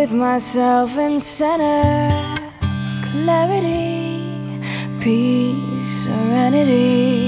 with myself in center, clarity, peace, serenity.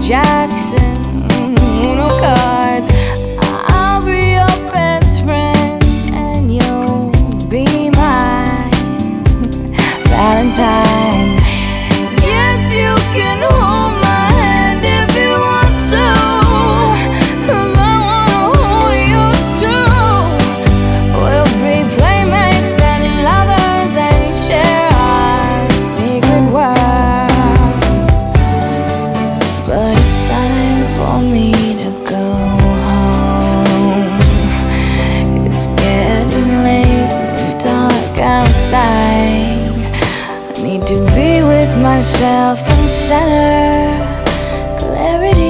Jackson. need to be with myself and center clarity.